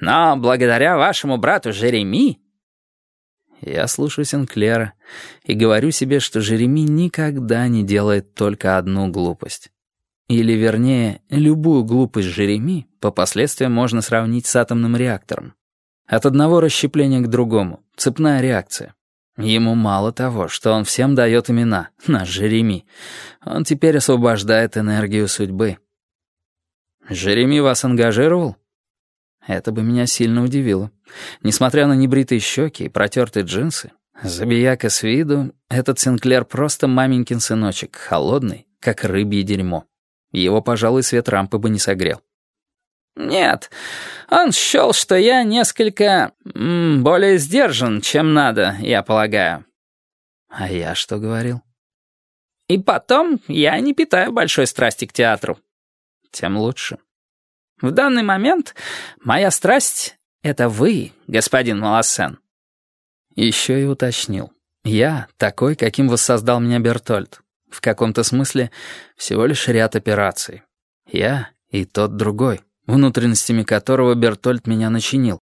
Но благодаря вашему брату Жереми...» Я слушаю Синклера и говорю себе, что Жереми никогда не делает только одну глупость. Или, вернее, любую глупость Жереми по последствиям можно сравнить с атомным реактором. От одного расщепления к другому. Цепная реакция. Ему мало того, что он всем дает имена, наш Жереми. Он теперь освобождает энергию судьбы. Жереми вас ангажировал? Это бы меня сильно удивило. Несмотря на небритые щеки и протертые джинсы, забияка с виду, этот Синклер просто маменькин сыночек, холодный, как рыбье дерьмо. Его, пожалуй, свет рампы бы не согрел. «Нет, он счел, что я несколько более сдержан, чем надо, я полагаю». «А я что говорил?» «И потом, я не питаю большой страсти к театру». «Тем лучше». «В данный момент моя страсть — это вы, господин Малассен». Еще и уточнил. «Я такой, каким воссоздал меня Бертольд. В каком-то смысле всего лишь ряд операций. Я и тот другой, внутренностями которого Бертольд меня начинил.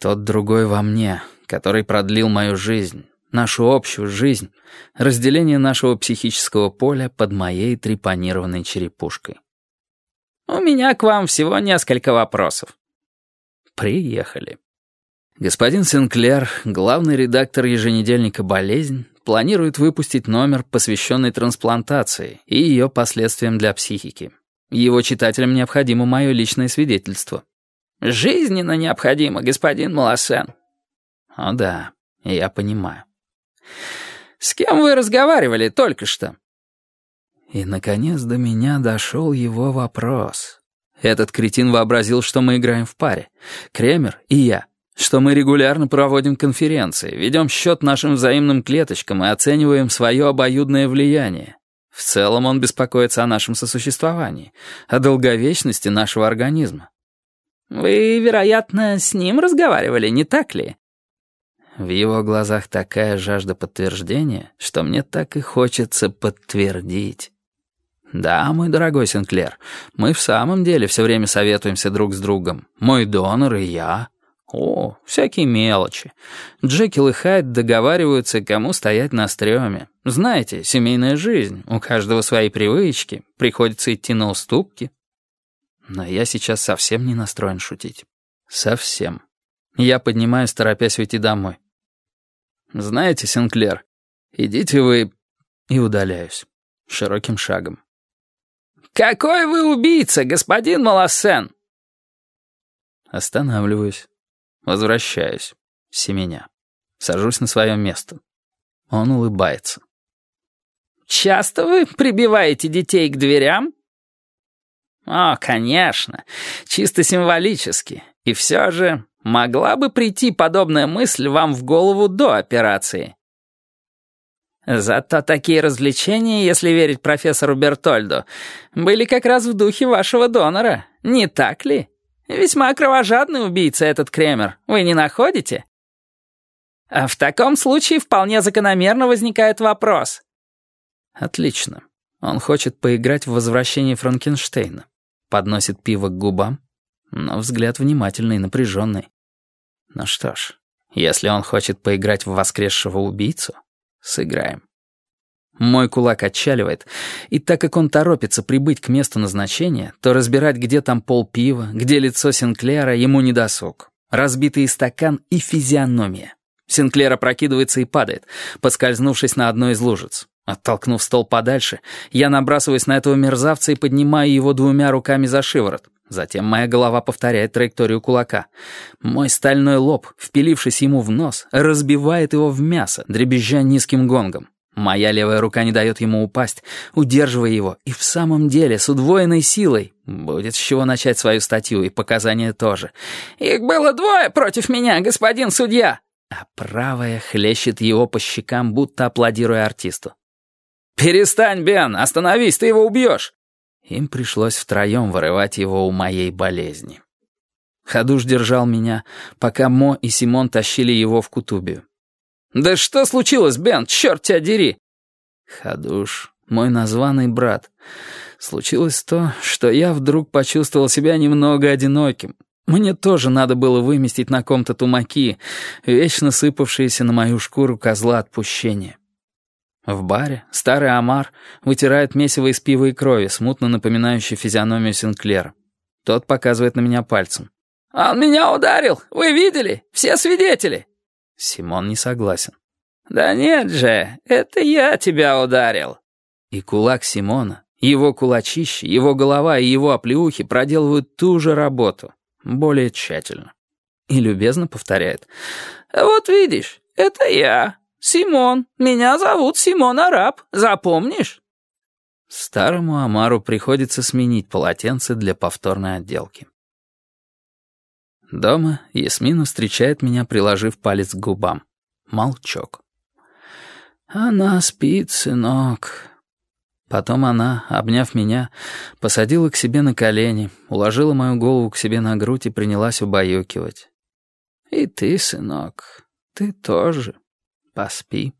Тот другой во мне, который продлил мою жизнь, нашу общую жизнь, разделение нашего психического поля под моей трепанированной черепушкой. «У меня к вам всего несколько вопросов». Приехали. Господин Сенклер, главный редактор еженедельника «Болезнь», планирует выпустить номер, посвященный трансплантации и ее последствиям для психики. Его читателям необходимо мое личное свидетельство. «Жизненно необходимо, господин Малосен». «О да, я понимаю». «С кем вы разговаривали только что?» И, наконец, до меня дошел его вопрос. Этот кретин вообразил, что мы играем в паре. Кремер и я что мы регулярно проводим конференции, ведем счет нашим взаимным клеточкам и оцениваем свое обоюдное влияние. В целом он беспокоится о нашем сосуществовании, о долговечности нашего организма. «Вы, вероятно, с ним разговаривали, не так ли?» В его глазах такая жажда подтверждения, что мне так и хочется подтвердить. «Да, мой дорогой Синклер, мы в самом деле все время советуемся друг с другом. Мой донор и я». О, всякие мелочи. Джекил и Хайд договариваются, кому стоять на стреме. Знаете, семейная жизнь, у каждого свои привычки, приходится идти на уступки. Но я сейчас совсем не настроен шутить. Совсем. Я поднимаюсь, торопясь уйти домой. Знаете, Синклер, идите вы... И удаляюсь. Широким шагом. «Какой вы убийца, господин Малосен!» Останавливаюсь. Возвращаюсь. Семеня. Сажусь на свое место. Он улыбается. «Часто вы прибиваете детей к дверям?» «О, конечно. Чисто символически. И все же могла бы прийти подобная мысль вам в голову до операции». Зато такие развлечения, если верить профессору Бертольду, были как раз в духе вашего донора, не так ли?» Весьма кровожадный убийца этот Кремер, вы не находите? А в таком случае вполне закономерно возникает вопрос. Отлично. Он хочет поиграть в возвращение Франкенштейна. Подносит пиво к губам, но взгляд внимательный и напряженный. Ну что ж, если он хочет поиграть в воскресшего убийцу, сыграем. Мой кулак отчаливает, и так как он торопится прибыть к месту назначения, то разбирать, где там пол пива, где лицо Синклера, ему не досуг. Разбитый стакан и физиономия. Синклер опрокидывается и падает, поскользнувшись на одной из лужиц. Оттолкнув стол подальше, я набрасываюсь на этого мерзавца и поднимаю его двумя руками за шиворот. Затем моя голова повторяет траекторию кулака. Мой стальной лоб, впилившись ему в нос, разбивает его в мясо, дребезжа низким гонгом. Моя левая рука не дает ему упасть, удерживая его, и в самом деле с удвоенной силой. Будет с чего начать свою статью, и показания тоже. «Их было двое против меня, господин судья!» А правая хлещет его по щекам, будто аплодируя артисту. «Перестань, Бен, остановись, ты его убьешь!» Им пришлось втроем вырывать его у моей болезни. Хадуш держал меня, пока Мо и Симон тащили его в Кутубию. «Да что случилось, Бен? Черт тебя дери!» Хадуш, мой названный брат. Случилось то, что я вдруг почувствовал себя немного одиноким. Мне тоже надо было выместить на ком-то тумаки, вечно сыпавшиеся на мою шкуру козла отпущения. В баре старый Амар вытирает месиво из пива и крови, смутно напоминающий физиономию Синклера. Тот показывает на меня пальцем. «Он меня ударил! Вы видели? Все свидетели!» Симон не согласен. «Да нет же, это я тебя ударил!» И кулак Симона, его кулачище, его голова и его оплеухи проделывают ту же работу, более тщательно. И любезно повторяет. «Вот видишь, это я, Симон. Меня зовут Симон Араб. Запомнишь?» Старому Амару приходится сменить полотенце для повторной отделки. Дома Ясмина встречает меня, приложив палец к губам. Молчок. «Она спит, сынок», Потом она, обняв меня, посадила к себе на колени, уложила мою голову к себе на грудь и принялась убаюкивать. «И ты, сынок, ты тоже поспи».